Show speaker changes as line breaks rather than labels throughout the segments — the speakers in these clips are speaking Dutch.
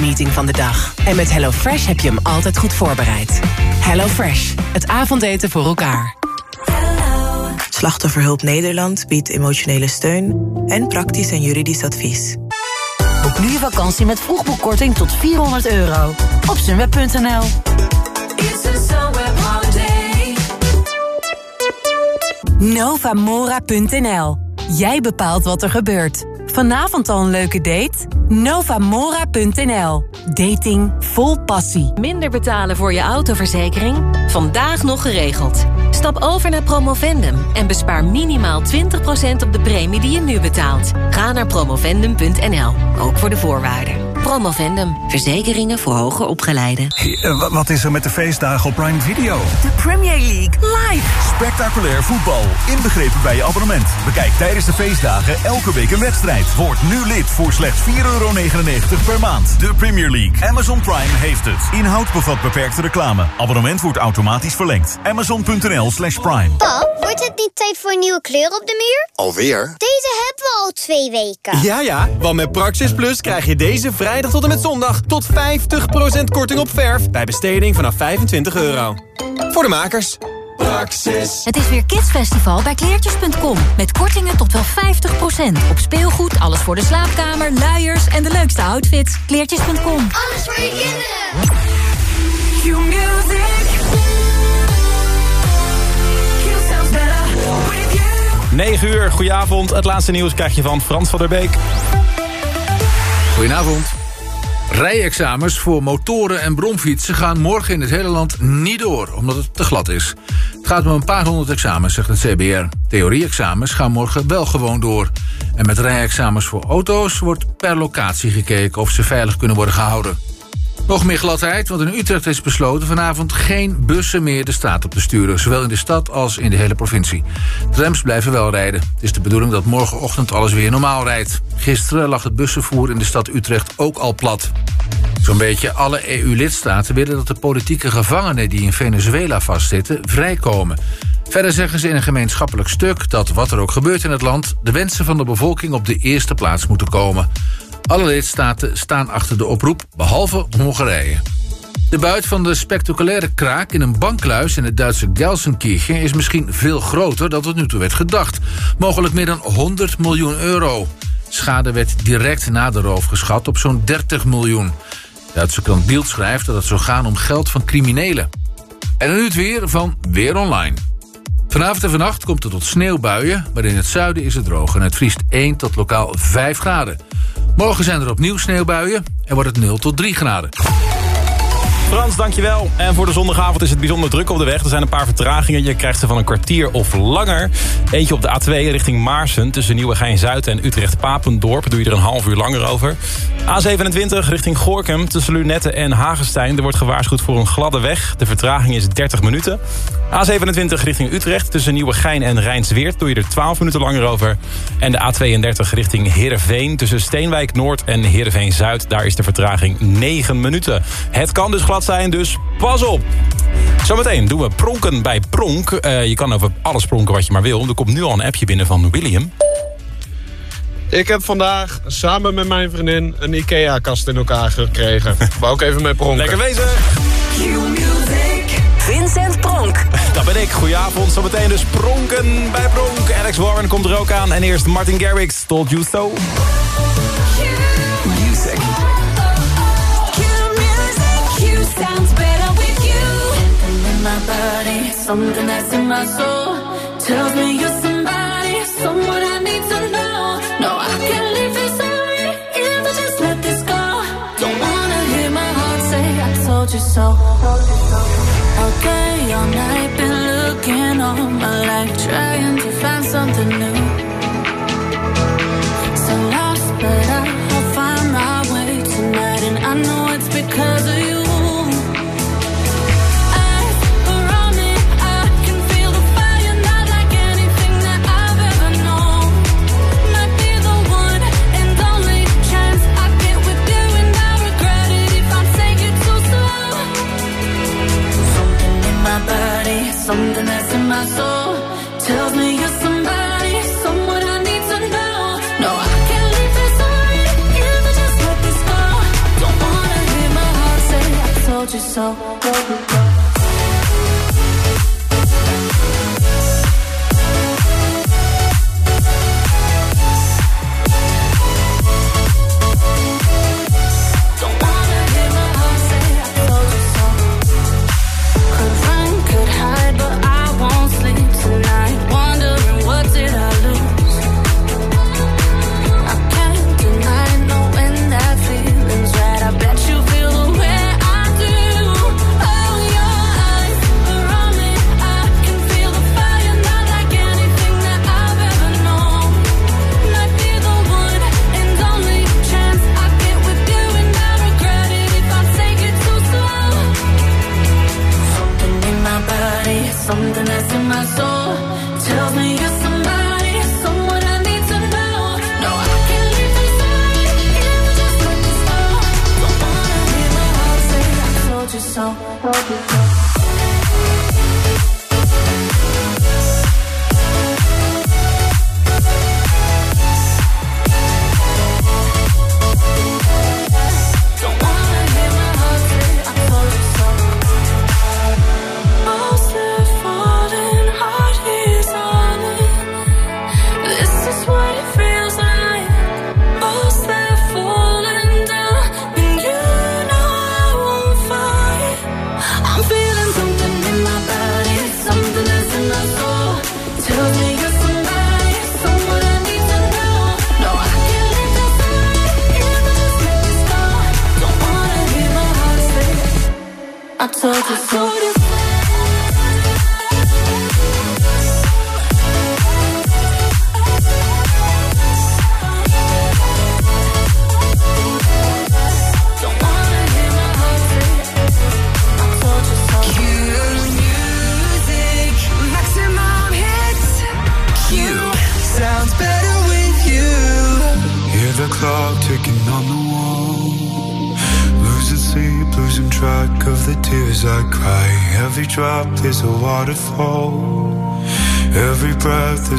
meeting van de dag. En met HelloFresh heb je hem altijd goed voorbereid. HelloFresh, het avondeten voor elkaar.
Slachtofferhulp Nederland biedt emotionele steun en praktisch en juridisch advies.
Boek nu je vakantie met vroegboekkorting tot 400 euro. Op sunweb.nl
Novamora.nl Jij bepaalt wat er gebeurt. Vanavond al een leuke date? Novamora.nl Dating vol passie.
Minder betalen voor je autoverzekering? Vandaag nog geregeld. Stap over naar Promovendum en bespaar minimaal 20% op de premie die je nu betaalt. Ga naar promovendum.nl, ook voor de voorwaarden. Promovendum, verzekeringen voor hoger opgeleiden.
Hey, wat is er met de feestdagen op Prime Video?
De Premier League live.
Spectaculair voetbal, inbegrepen bij je abonnement. Bekijk tijdens de feestdagen elke week een wedstrijd. Word nu lid voor slechts 4,99 euro per maand. De Premier League. Amazon Prime heeft het. Inhoud bevat beperkte reclame. Abonnement wordt automatisch verlengd. Amazon.nl slash prime.
Pap, wordt het niet tijd voor een nieuwe kleur op de muur?
Alweer?
Deze hebben we al twee weken.
Ja, ja, want met Praxis Plus krijg je deze vrijdag tot en met zondag... tot 50% korting op verf bij besteding vanaf 25 euro. Voor de makers. Praxis.
Het is weer Kidsfestival bij kleertjes.com. Met kortingen tot wel 50%. Op speelgoed, alles voor de slaapkamer, luiers en de leukste outfits. Kleertjes.com.
Alles voor je kinderen.
Q-music. Q sounds better with you.
9 uur, goedenavond. Het laatste nieuws krijg je van Frans van der Beek.
Goedenavond. Rijexamens voor motoren en bromfietsen gaan morgen in het hele land niet door, omdat het te glad is. Het gaat om een paar honderd examens, zegt het CBR. Theorie-examens gaan morgen wel gewoon door. En met rijexamens voor auto's wordt per locatie gekeken of ze veilig kunnen worden gehouden. Nog meer gladheid, want in Utrecht is besloten vanavond geen bussen meer de straat op te sturen. Zowel in de stad als in de hele provincie. Trams blijven wel rijden. Het is de bedoeling dat morgenochtend alles weer normaal rijdt. Gisteren lag het bussenvoer in de stad Utrecht ook al plat. Zo'n beetje alle EU-lidstaten willen dat de politieke gevangenen die in Venezuela vastzitten vrijkomen. Verder zeggen ze in een gemeenschappelijk stuk dat wat er ook gebeurt in het land... de wensen van de bevolking op de eerste plaats moeten komen. Alle lidstaten staan achter de oproep, behalve Hongarije. De buit van de spectaculaire kraak in een bankluis in het Duitse Gelsenkirchen... is misschien veel groter dan tot nu toe werd gedacht. Mogelijk meer dan 100 miljoen euro. Schade werd direct na de roof geschat op zo'n 30 miljoen. Duitse krant Bild schrijft dat het zou gaan om geld van criminelen. En nu het weer van Weer Online. Vanavond en vannacht komt het tot sneeuwbuien, maar in het zuiden is het droog... en het vriest 1 tot lokaal 5 graden. Morgen zijn er opnieuw sneeuwbuien en wordt het 0 tot 3 graden.
Frans, dankjewel. En voor de zondagavond is het bijzonder druk op de weg. Er zijn een paar vertragingen. Je krijgt ze van een kwartier of langer. Eentje op de A2 richting Maarsen. Tussen Nieuwegein-Zuid en Utrecht-Papendorp. Doe je er een half uur langer over. A27 richting Gorkum. Tussen Lunette en Hagenstein. Er wordt gewaarschuwd voor een gladde weg. De vertraging is 30 minuten. A27 richting Utrecht. Tussen Nieuwegein en Rijnsweert. Doe je er 12 minuten langer over. En de A32 richting Heerenveen. Tussen Steenwijk Noord en Heerenveen Zuid. Daar is de vertraging 9 minuten. Het kan dus glad zijn, dus pas op. Zometeen doen we pronken bij Pronk. Uh, je kan over alles pronken wat je maar wil. Er komt nu al een appje binnen van William.
Ik heb vandaag samen met mijn vriendin een IKEA-kast in elkaar gekregen. Wou ook even mee pronken.
Lekker wezen!
Vincent Pronk.
Dat ben ik. Goedenavond. Zometeen dus pronken bij Pronk. Alex Warren komt er ook aan. En eerst Martin Garrix, Told You So.
My body, something that's in my soul. Tells me you're somebody, someone I need to know. No, I can't leave this already if I just let this go. Don't wanna hear my heart say I told you so. Okay, all night been looking all my life, trying to find something new. So lost, but I'll find my way tonight, and I know it's because of you. Something that's in my soul tells me you're somebody, someone I need to know. No, I can't leave this alone. Either just let this go. Don't wanna hear my heart say I told you so. Go, go.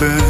mountain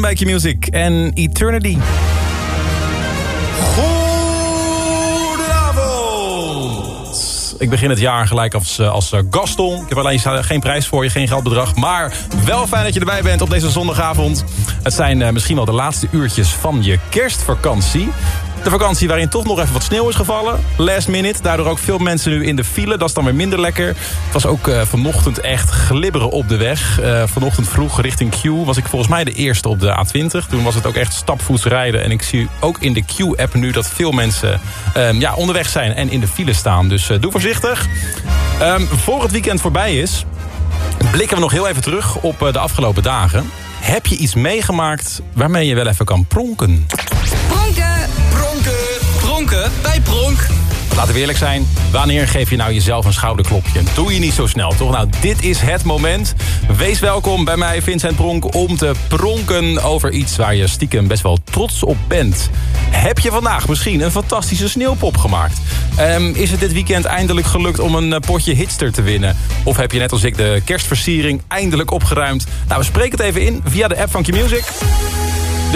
Bij Q-Music en Eternity. Goedenavond. Ik begin het jaar gelijk als, eh, als eh, Gaston. Ik heb alleen geen prijs voor je, geen geldbedrag. Maar wel fijn dat je erbij bent op deze zondagavond. Het zijn eh, misschien wel de laatste uurtjes van je kerstvakantie. De vakantie waarin toch nog even wat sneeuw is gevallen. Last minute, daardoor ook veel mensen nu in de file. Dat is dan weer minder lekker. Het was ook uh, vanochtend echt glibberen op de weg. Uh, vanochtend vroeg richting Q was ik volgens mij de eerste op de A20. Toen was het ook echt stapvoets rijden. En ik zie ook in de Q-app nu dat veel mensen um, ja, onderweg zijn en in de file staan. Dus uh, doe voorzichtig. Um, voor het weekend voorbij is, blikken we nog heel even terug op de afgelopen dagen. Heb je iets meegemaakt waarmee je wel even kan? Pronken!
Bij Pronk!
Laten we eerlijk zijn, wanneer geef je nou jezelf een schouderklopje? Doe je niet zo snel, toch? Nou, dit is het moment. Wees welkom bij mij, Vincent Pronk, om te pronken over iets waar je stiekem best wel trots op bent. Heb je vandaag misschien een fantastische sneeuwpop gemaakt? Um, is het dit weekend eindelijk gelukt om een potje hitster te winnen? Of heb je net als ik de kerstversiering eindelijk opgeruimd? Nou, we spreken het even in via de app van Q-Music.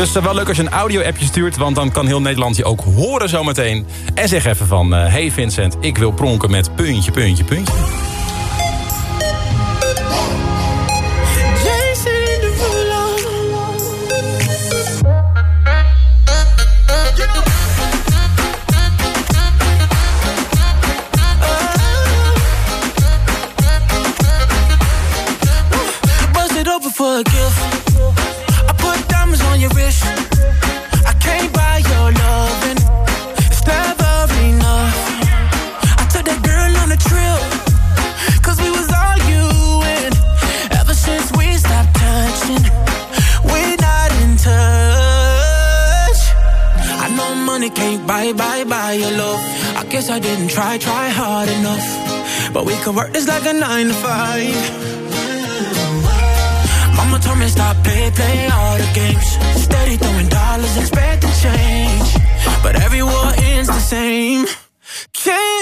Dus uh, wel leuk als je een audio-appje stuurt... want dan kan heel Nederland je ook horen zometeen. En zeg even van... Uh, hey Vincent, ik wil pronken met puntje, puntje, puntje.
But we could work this like a nine to five. Mama told me stop play, play all the games. Steady throwing dollars, expecting change. But every war ends the same. Can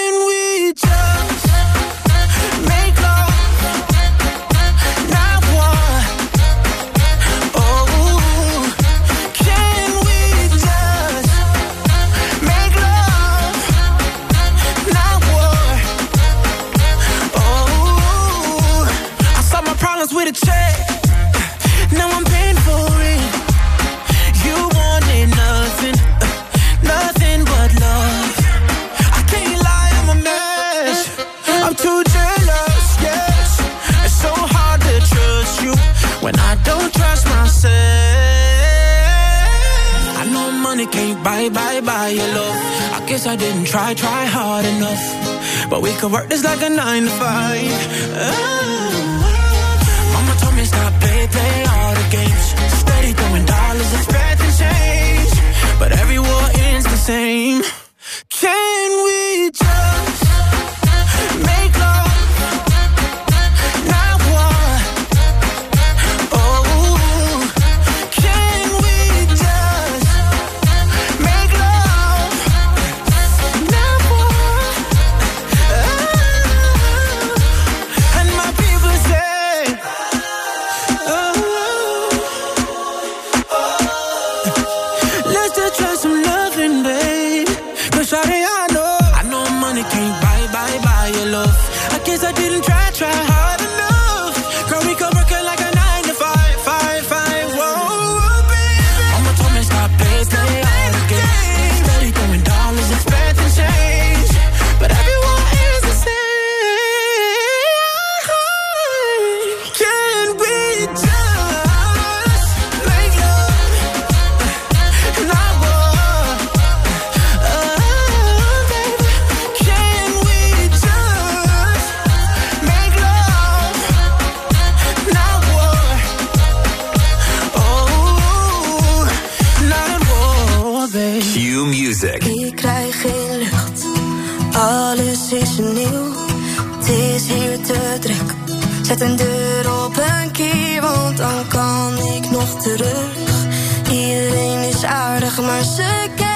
can't buy, buy, buy your love. I guess I didn't try, try hard enough. But we could work this like a nine to five. Oh. Mama told me stop play, play all the games. Steady throwing dollars, expecting change. But every war ends the same. Can we just
maar ze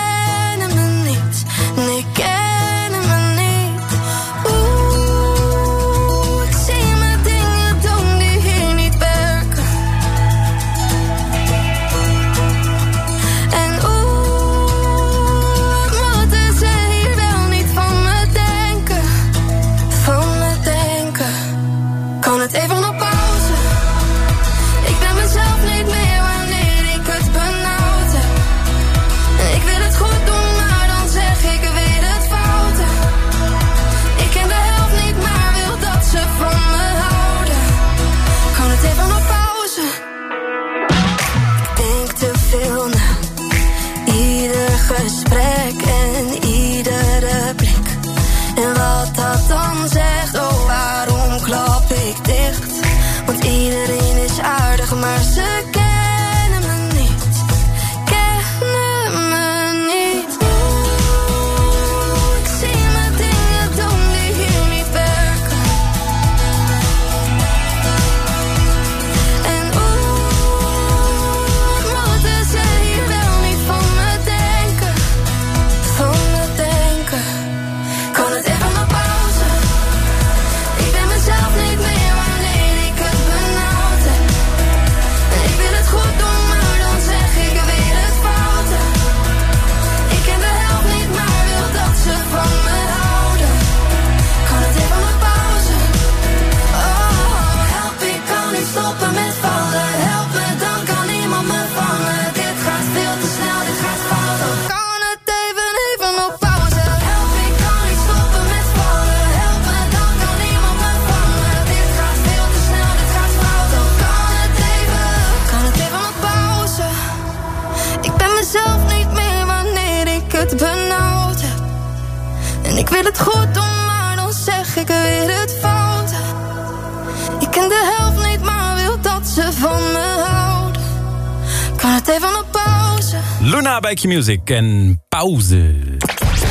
Luna bij Q-Music en pauze.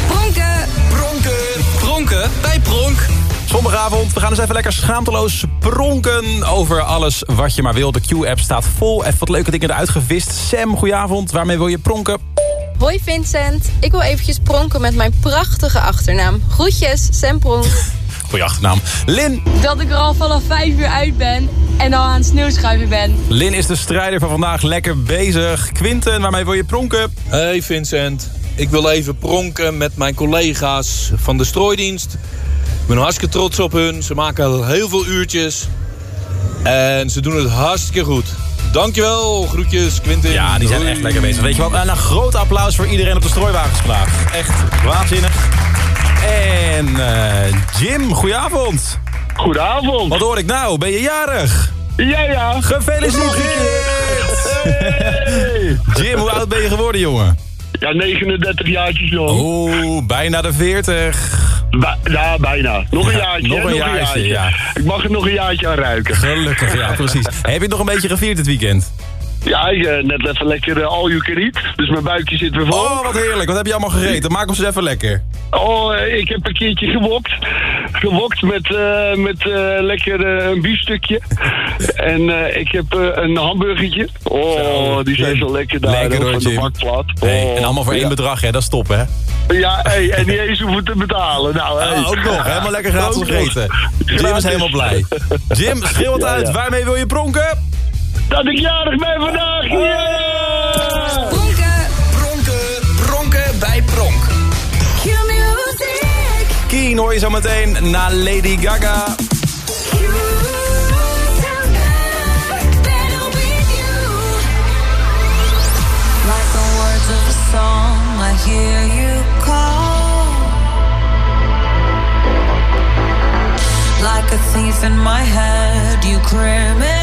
Pronken, pronken, pronken bij Pronk.
Zondagavond, we gaan eens even lekker schaamteloos pronken over alles wat je maar wil. De Q-app staat vol. Even wat leuke dingen eruit gevist. Sam, goedenavond. Waarmee wil je pronken?
Hoi Vincent, ik wil eventjes pronken met mijn prachtige achternaam. Groetjes, Sam Pronk.
Goeie achternaam. Lin.
Dat ik er al vanaf 5 uur uit ben en al aan het sneeuwschuiven ben.
Lin is de strijder van vandaag. Lekker bezig. Quinten, waarmee wil je pronken?
Hey Vincent, ik wil even pronken met mijn collega's van de strooidienst. Ik ben hartstikke trots op hun. Ze maken al heel veel uurtjes. En ze doen het hartstikke goed. Dankjewel, groetjes Quinten.
Ja, die zijn echt lekker bezig. Weet je wat? En een groot applaus voor iedereen op de strooiwagens vandaag. Echt waanzinnig. En eh, Jim, goedenavond.
Goedenavond.
Wat hoor ik nou? Ben je jarig?
Ja, ja.
Gefeliciteerd! Jim, hoe oud ben je geworden, jongen?
Ja, 39 jaartjes jong.
Oeh, bijna de 40.
Ba- ja, bijna. Nog een
Ja,
jaartje.
nog een jaartje, ja.
Ik mag er nog een jaartje aan ruiken.
Gelukkig, ja, precies. Heb je het nog een beetje gevierd dit weekend?
Ja, ik, eh, net even lekker uh, all you can eat. Dus mijn buikje zit weer vol.
Oh, wat heerlijk. Wat heb je allemaal gegeten? Maak ons eens even lekker.
Oh, eh, ik heb een keertje gewokt. Gewokt met, eh, met eh, lekker eh, een biefstukje. en eh, ik heb eh, een hamburgertje. Oh, die zijn zo lekker daar
Lekker
hoor, de bakplaat.
Hey,
Oh,
en allemaal voor één bedrag, hè? Dat is top, hè?
Ja, hey, en niet eens hoeven te betalen. Nou, hey.
Ah, ook nog, helemaal lekker gratis gegeten. Jim is helemaal blij. Jim, schreeuw het
Ja,
uit.
ja.
Waarmee wil je pronken?
Dat ik jarig ben vandaag! Yeah!
Pronken, pronken, pronken bij Pronk.
Q-music.
Keen hoor je zo meteen na Lady Gaga.
Like the words of a song, I hear you call. Like a thief in my head, you criminal.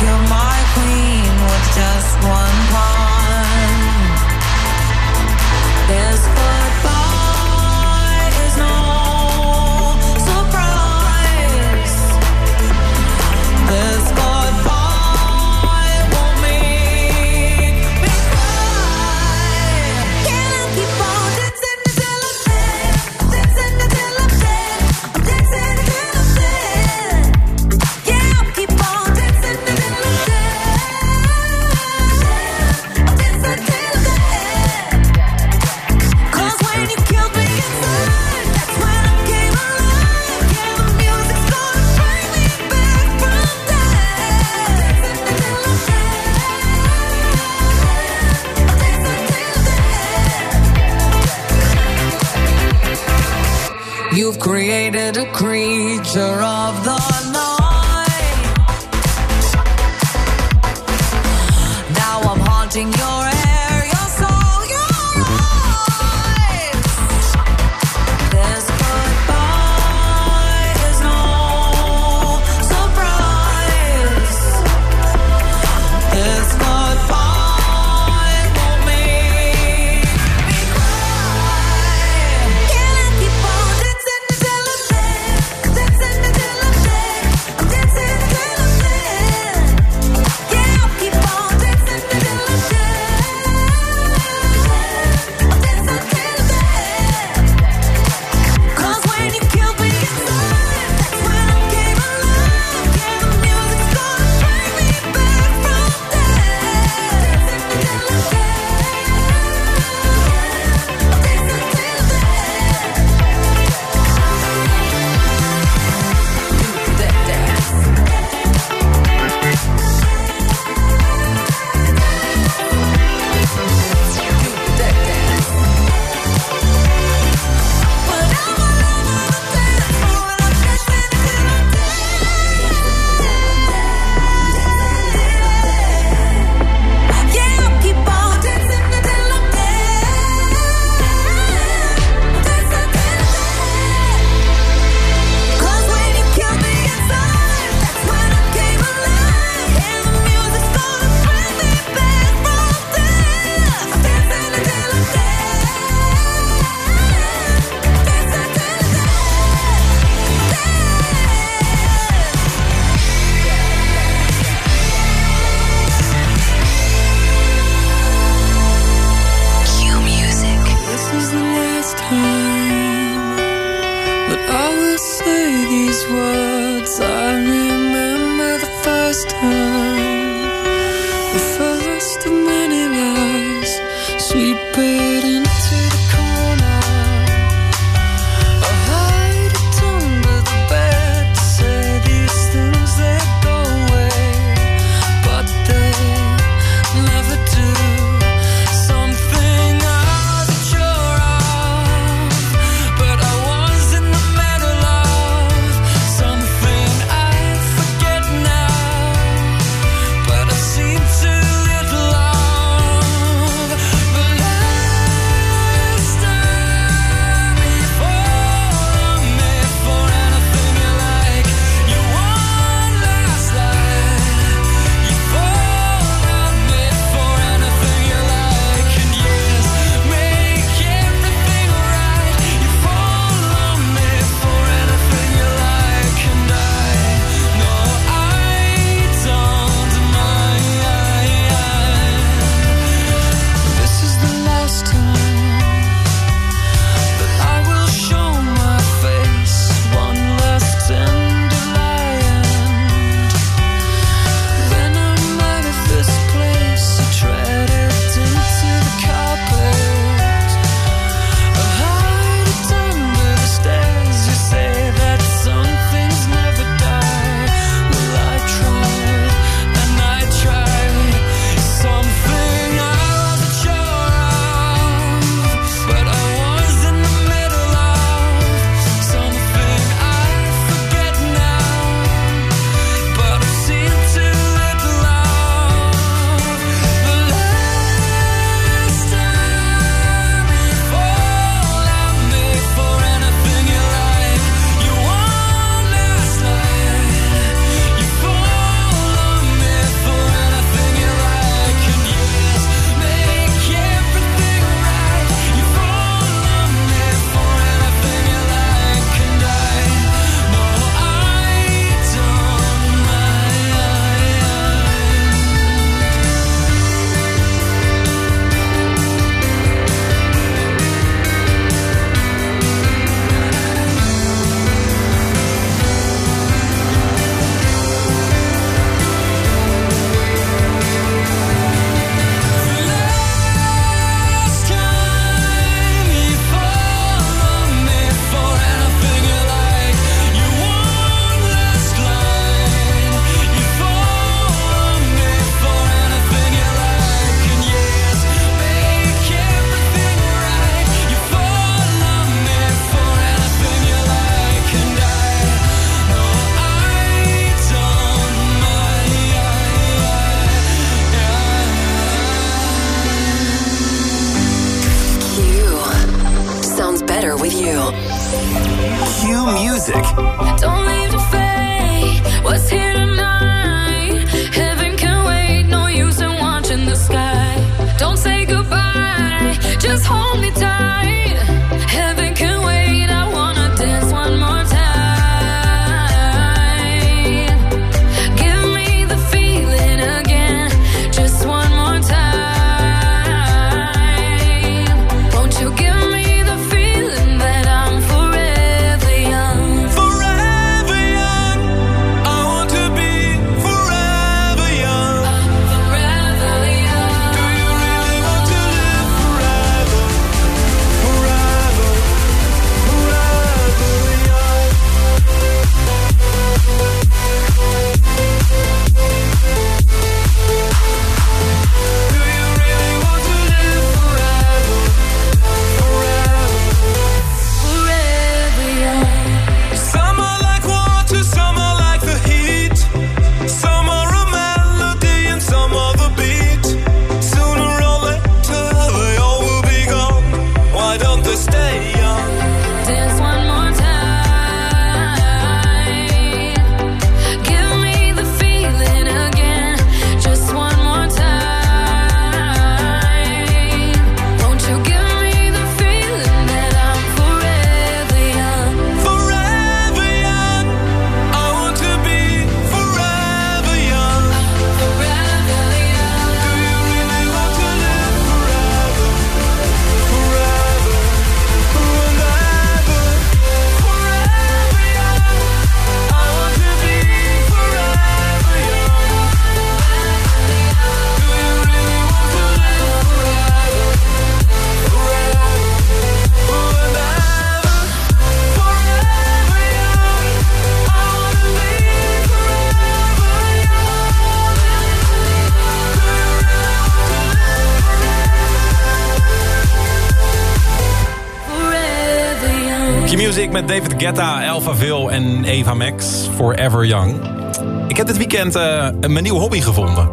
And you created a creature of the
David Guetta, Elphaville en Eva Max, Forever Young. Ik heb dit weekend eh, mijn nieuwe hobby gevonden.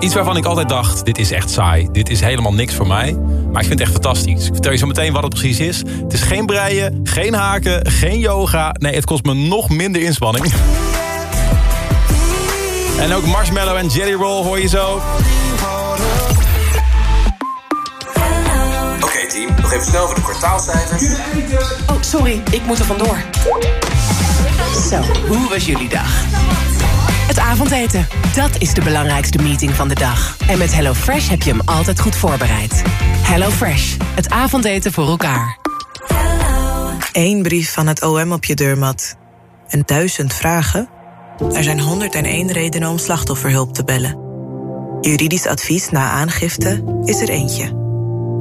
Iets waarvan ik altijd dacht, dit is echt saai. Dit is helemaal niks voor mij. Maar ik vind het echt fantastisch. Ik vertel je zo meteen wat het precies is. Het is geen breien, geen haken, geen yoga. Nee, het kost me nog minder inspanning. En ook Marshmallow en Jelly Roll hoor je zo.
Team, nog even snel voor de kwartaalcijfers.
Oh, sorry, ik moet er vandoor. Zo, hoe was jullie dag? Het avondeten, dat is de belangrijkste meeting van de dag. En met HelloFresh heb je hem altijd goed voorbereid. HelloFresh, het avondeten voor elkaar.
Eén brief van het OM op je deurmat. En duizend vragen? Er zijn 101 redenen om slachtofferhulp te bellen. Juridisch advies na aangifte is er eentje.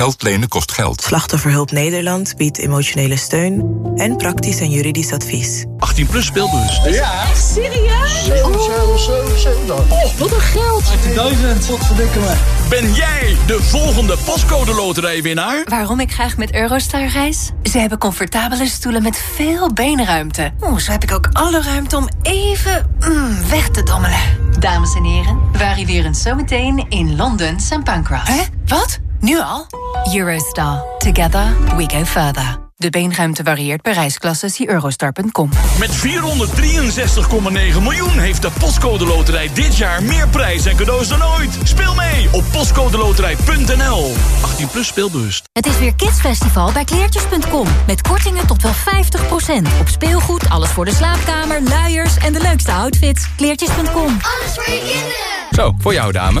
Geld lenen kost geld.
Slachtofferhulp Nederland biedt emotionele steun en praktisch en juridisch advies.
18 plus speelbus.
Ja. Serieus? 7, 7, 7, 7. Oh, wat een geld. 18.000. Wat verdikke me.
Ben jij de volgende pascode loterijwinnaar?
Waarom ik graag met Eurostar reis? Ze hebben comfortabele stoelen met veel beenruimte. Oeh, zo heb ik ook alle ruimte om even mm, weg te dommelen. Dames en heren, we arriveren zometeen in Londen St. Pancras. Hè? Wat? Nu al? Eurostar. Together we go further. De beenruimte varieert per reisklasse. Zie eurostar.com.
Met 463,9 miljoen heeft de Postcode Loterij dit jaar meer prijs en cadeaus dan ooit. Speel mee op postcodeloterij.nl.
18 plus speelbus.
Het is weer Kidsfestival bij kleertjes.com. Met kortingen tot wel 50%. Op speelgoed, alles voor de slaapkamer, luiers en de leukste outfits. Kleertjes.com.
Alles voor je kinderen.
Zo, voor jou dame.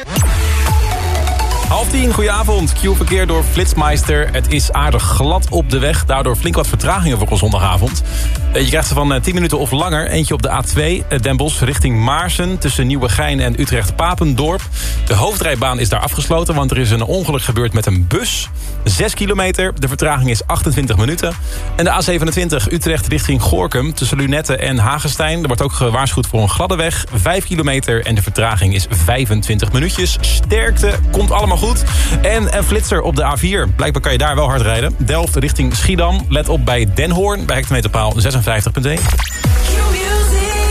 Half tien, goedenavond. Q-verkeer door Flitsmeister. Het is aardig glad op de weg. Daardoor flink wat vertragingen voor een zondagavond. Eh, Je krijgt ze van eh, 10 minuten of langer. Eentje op de A2, eh, Den richting Maarsen... tussen Nieuwegein en Utrecht-Papendorp. De hoofdrijbaan is daar afgesloten... want er is een ongeluk gebeurd met een bus. 6 kilometer, de vertraging is 28 minuten. En de A27 Utrecht richting Gorkum... tussen Lunette en Hagestein. Er wordt ook gewaarschuwd voor een gladde weg. 5 kilometer en de vertraging is 25 minuutjes. Sterkte, komt allemaal goed. En een flitser op de A4. Blijkbaar kan je daar wel hard rijden. Delft richting Schiedam. Let op bij Den Hoorn, bij hectometerpaal 56.1.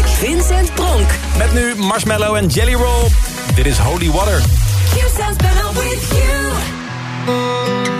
Vincent Pronk.
Met nu Marshmallow en Jelly Roll. Dit is Holy Water.
You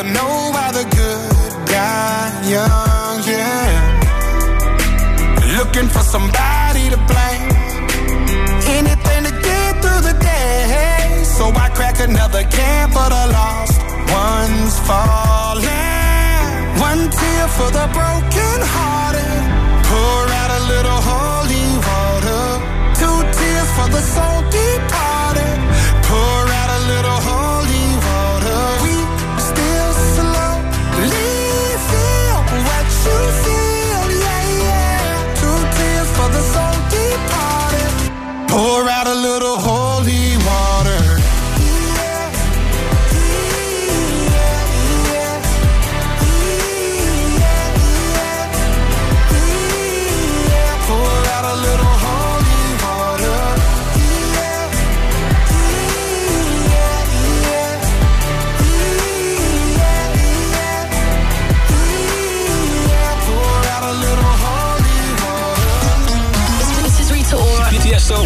I'll know why the good die young, yeah. Looking for somebody to blame. Anything to get through the day. So I crack another can for the lost ones falling. One tear for the broken hearted.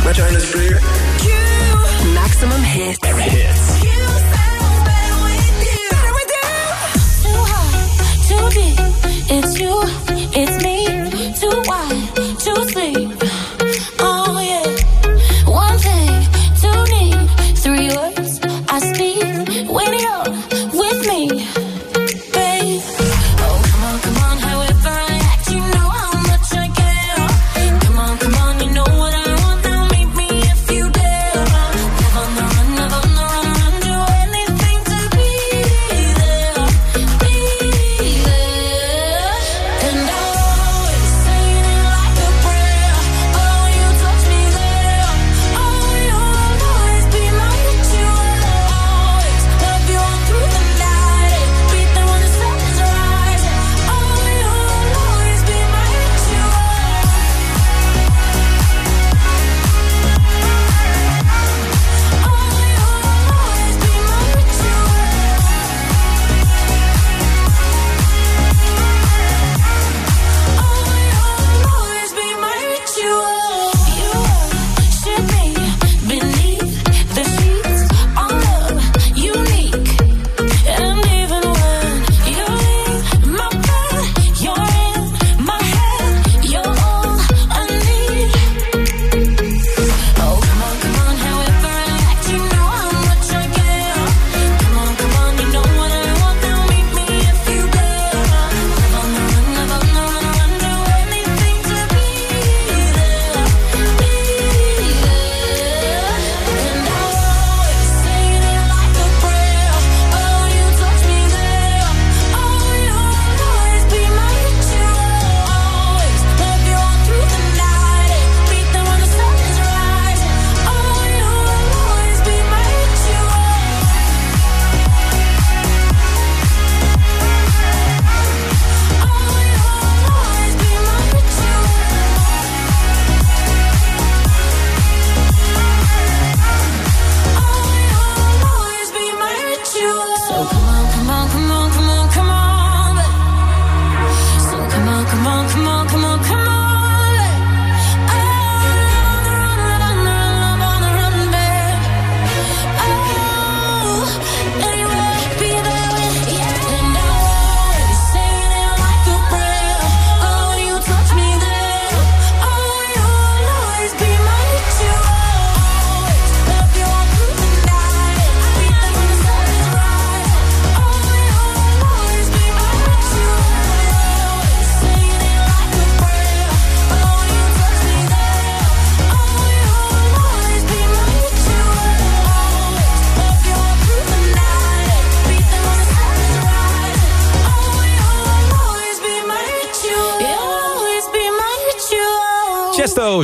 Vagina's Blue. You.
Maximum
hit.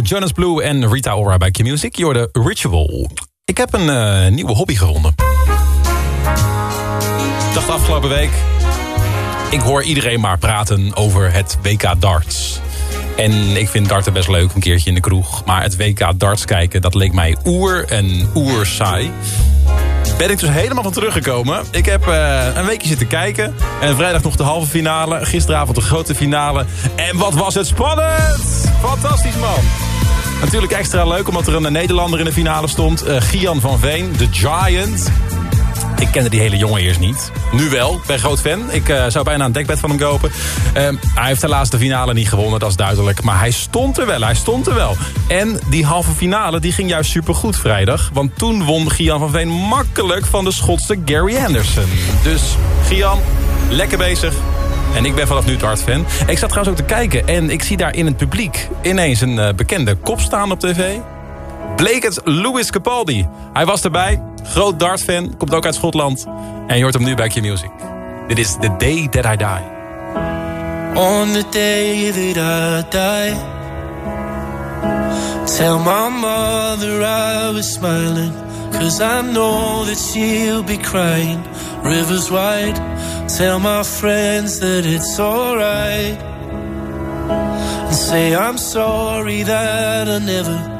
Jonas Blue en Rita Ora bij Q-Music. Je Ritual. Ik heb een eh, nieuwe hobby gevonden. Ik dacht afgelopen week... Ik hoor iedereen maar praten over het WK darts. En ik vind darten best leuk, een keertje in de kroeg. Maar het WK darts kijken, dat leek mij oer en oer saai. Ben ik dus helemaal van teruggekomen. Ik heb eh, een weekje zitten kijken. En vrijdag nog de halve finale. Gisteravond de grote finale. En wat was het spannend! Fantastisch, man. Natuurlijk extra leuk omdat er een Nederlander in de finale stond. eh, Gian van Veen, de Giant. Ik kende die hele jongen eerst niet. Nu wel, ik ben groot fan. Ik eh, zou bijna een dekbed van hem kopen. Ehm, hij heeft helaas de finale niet gewonnen, dat is duidelijk. Maar hij stond er wel, hij stond er wel. En die halve finale die ging juist supergoed vrijdag. Want toen won Gian van Veen makkelijk van de Schotse Gary Anderson. Dus Gian, lekker bezig. En ik ben vanaf nu het fan. Ik zat trouwens ook te kijken en ik zie daar in het publiek... ineens een eh, bekende kop staan op tv bleek het Louis Capaldi. Hij was erbij, groot dartfan, komt ook uit Schotland. En je hoort hem nu bij Q-Music. Dit is The Day That I Die.
On the day that I die, tell my mother I was smiling. Cause I know that she'll be crying. Rivers wide, tell my friends that it's alright. And say I'm sorry that I never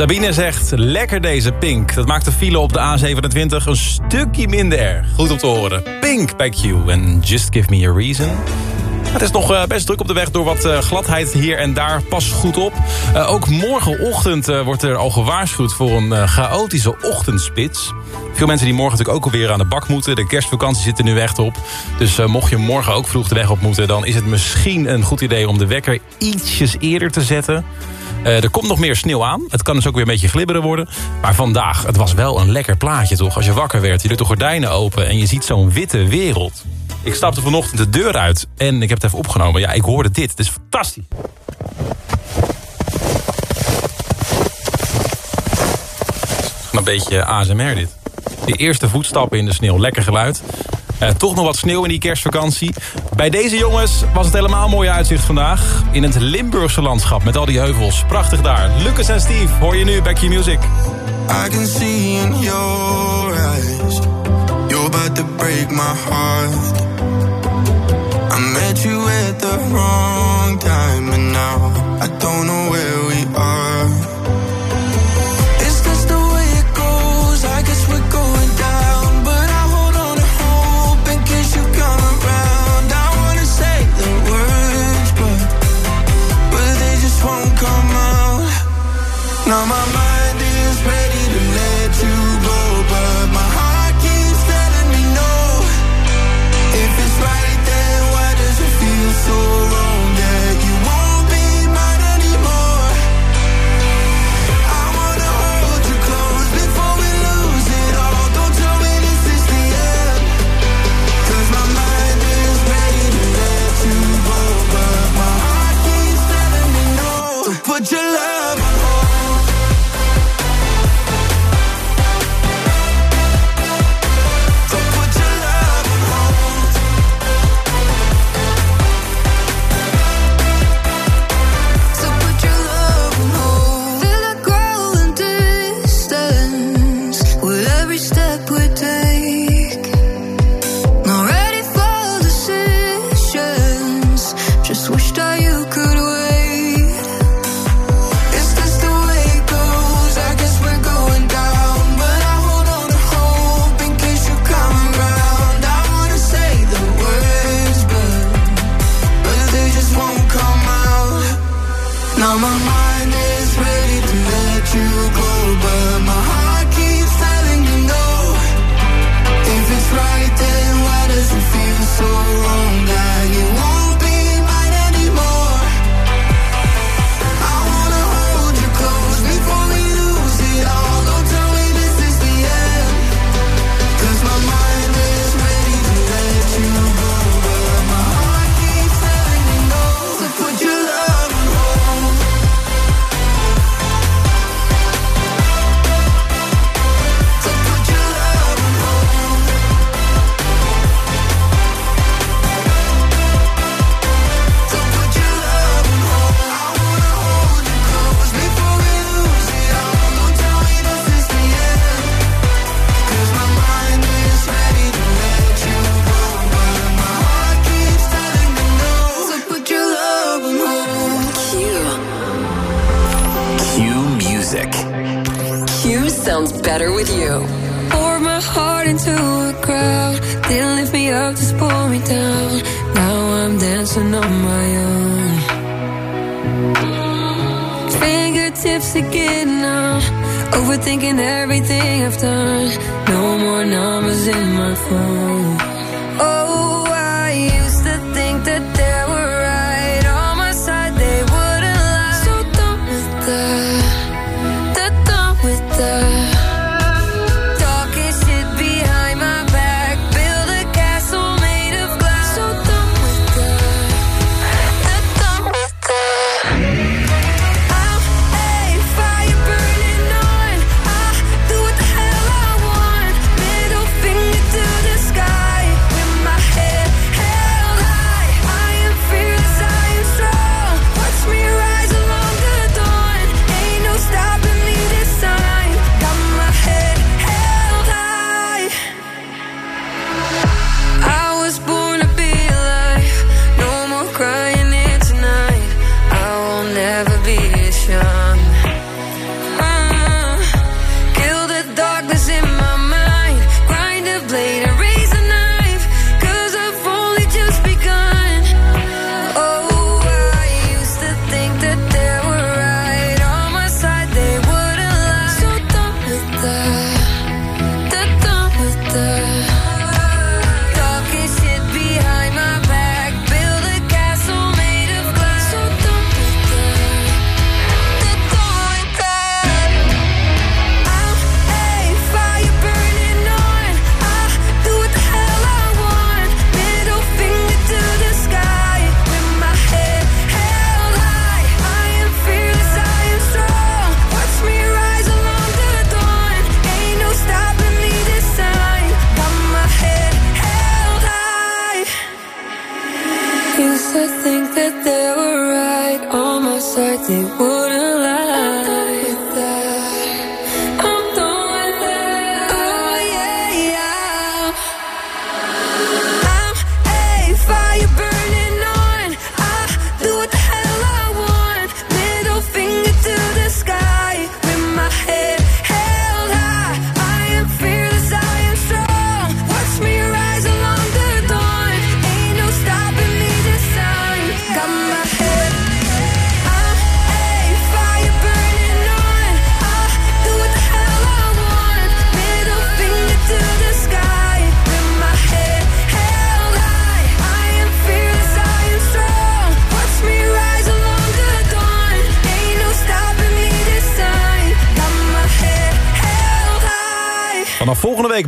Sabine zegt, lekker deze Pink. Dat maakt de file op de A27 een stukje minder erg. Goed om te horen. Pink bij Q and Just Give Me A Reason. Het is nog eh, best druk op de weg door wat eh, gladheid hier en daar. Pas goed op. Eh, ook morgenochtend wordt er al gewaarschuwd voor een chaotische ochtendspits. Veel mensen die morgen natuurlijk ook alweer aan de bak moeten. De kerstvakantie zit er nu echt op. Dus mocht je morgen ook vroeg de weg op moeten... dan is het misschien een goed idee om de wekker ietsjes eerder te zetten. Eh, er komt nog meer sneeuw aan. Het kan dus ook weer een beetje glibberen worden. Maar vandaag, het was wel een lekker plaatje toch? Als je wakker werd, je doet de gordijnen open... en je ziet zo'n witte wereld. Ik stapte vanochtend de deur uit en ik heb het even opgenomen. Ja, ik hoorde dit. Het is fantastisch. Een beetje ASMR dit. De eerste voetstappen in de sneeuw. Lekker geluid. Eh, toch nog wat sneeuw in die kerstvakantie. Bij deze jongens was het helemaal mooi uitzicht vandaag. In het Limburgse landschap met al die heuvels. Prachtig daar. Lucas en Steve hoor je nu bij Q Music.
I can see in your eyes You're about to break my heart I met you at the wrong time And now I don't know Now my mind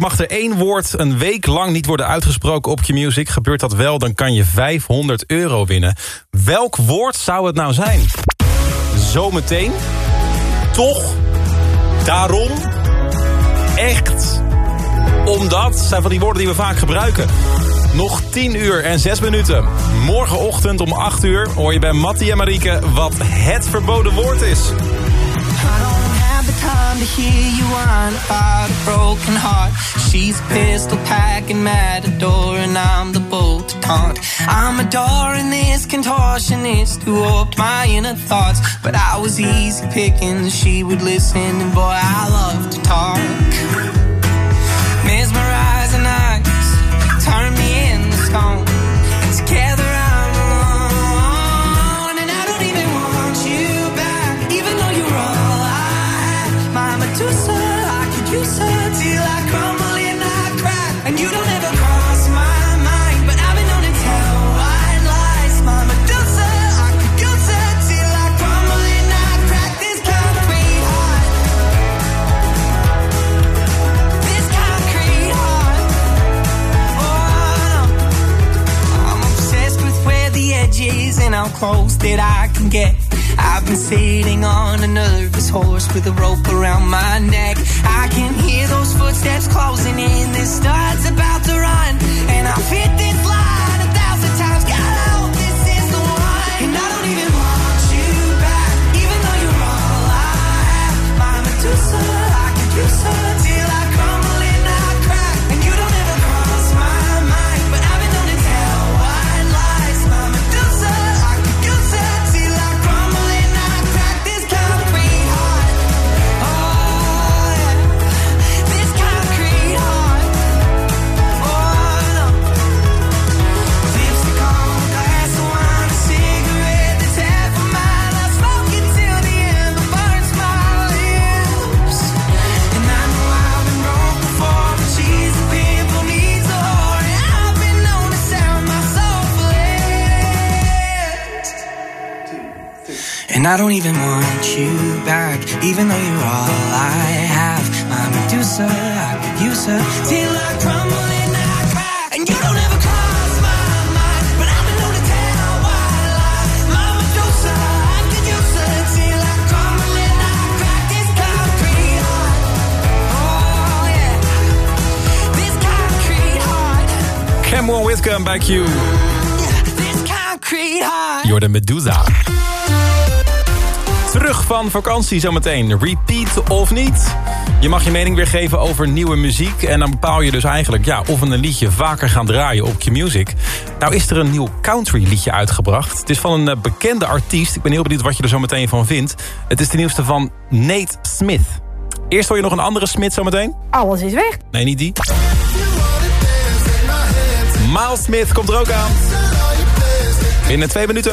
mag er één woord een week lang niet worden uitgesproken op Q-Music. Gebeurt dat wel, dan kan je 500 euro winnen. Welk woord zou het nou zijn? Zometeen. Toch. Daarom. Echt. Omdat zijn van die woorden die we vaak gebruiken. Nog 10 uur en 6 minuten. Morgenochtend om 8 uur hoor je bij Mattie en Marieke wat het verboden woord is.
Time to hear you whine about a broken heart. She's pistol packing matador, and I'm the bolt to taunt. I'm adoring this contortionist who warped my inner thoughts. But I was easy picking, she would listen, and boy, I love to talk. And how close that I can get. I've been sitting on a nervous horse with a rope around my neck. I can hear those footsteps closing in. This start's about to run, and I've hit this line a thousand times. God, I hope this is the one. And I don't even want you back, even though you're all I have. My Medusa, I could use her And I don't even want you back, even though you're all I have. My Medusa, I could use her till I crumble and I crack. And you don't ever cross my mind, but I've been known to tell white lies. My Medusa, I could use her till I crumble and I crack. This concrete heart, oh yeah, this concrete heart,
Cameron Whitcomb bij Q.
this concrete heart.
Jordan Medusa. Terug van vakantie zometeen. Repeat of niet? Je mag je mening weer geven over nieuwe muziek. En dan bepaal je dus eigenlijk ja, of we een liedje vaker gaan draaien op Q-Music. Nou is er een nieuw country liedje uitgebracht. Het is van een eh, bekende artiest. Ik ben heel benieuwd wat je er zo meteen van vindt. Het is de nieuwste van Nate Smith. Eerst hoor je nog een andere Smith zometeen.
Alles is weg.
Nee, niet die. Miles Smith komt er ook aan. Binnen twee minuten.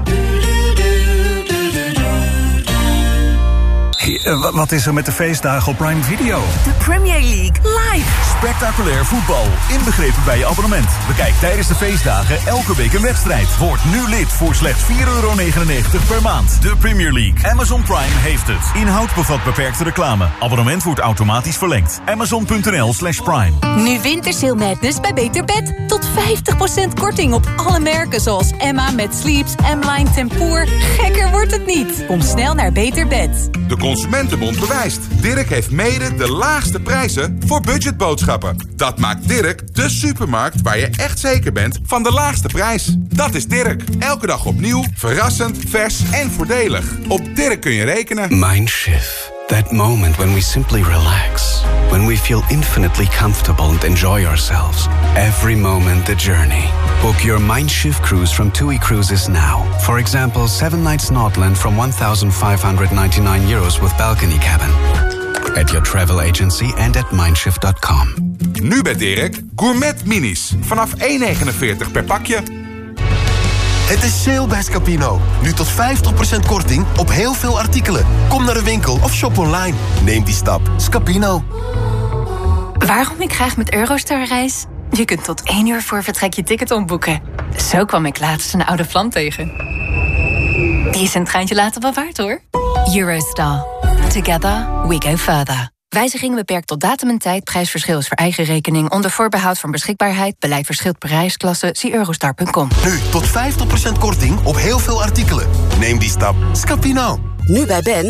Wat is er met de feestdagen op Prime Video?
De Premier League live.
Spectaculair voetbal, inbegrepen bij je abonnement. Bekijk tijdens de feestdagen elke week een wedstrijd. Word nu lid voor slechts 4,99 euro per maand. De Premier League. Amazon Prime heeft het. Inhoud bevat beperkte reclame. Abonnement wordt automatisch verlengd. Amazon.nl slash prime.
Nu Wintersail Madness bij Beter Bed. Tot 50% korting op alle merken zoals Emma met Sleeps, M-Line Tempoor. Gekker wordt het niet. Kom snel naar Beter Bed.
De Consumentenbond bewijst. Dirk heeft mede de laagste prijzen voor budgetboodschappen. Dat maakt Dirk de supermarkt waar je echt zeker bent van de laagste prijs. Dat is Dirk. Elke dag opnieuw, verrassend, vers en voordelig. Op Dirk kun je rekenen.
Mindshift. That moment when we simply relax. When we feel infinitely comfortable and enjoy ourselves. Every moment the journey. Book your Mindshift cruise from TUI Cruises now. For example, 7 nights Nordland from 1,599 euros with balcony cabin. At your travel agency and at mindshift.com.
Nu bij Dirk, gourmet minis. Vanaf 1,49 per pakje.
Het is sale bij Scapino. Nu tot 50% korting op heel veel artikelen. Kom naar de winkel of shop online. Neem die stap. Scapino.
Waarom ik graag met Eurostar reis? Je kunt tot één uur voor vertrek je ticket omboeken. Zo kwam ik laatst een oude vlam tegen. Die is een treintje later wel waard, hoor. Eurostar. Together we go further. Wijziging beperkt tot datum en tijd. Prijsverschil is voor eigen rekening. Onder voorbehoud van beschikbaarheid. Beleid verschilt per reisklasse. Zie eurostar.com.
Nu tot 50% korting op heel veel artikelen. Neem die stap. Scapino.
Nu bij Ben,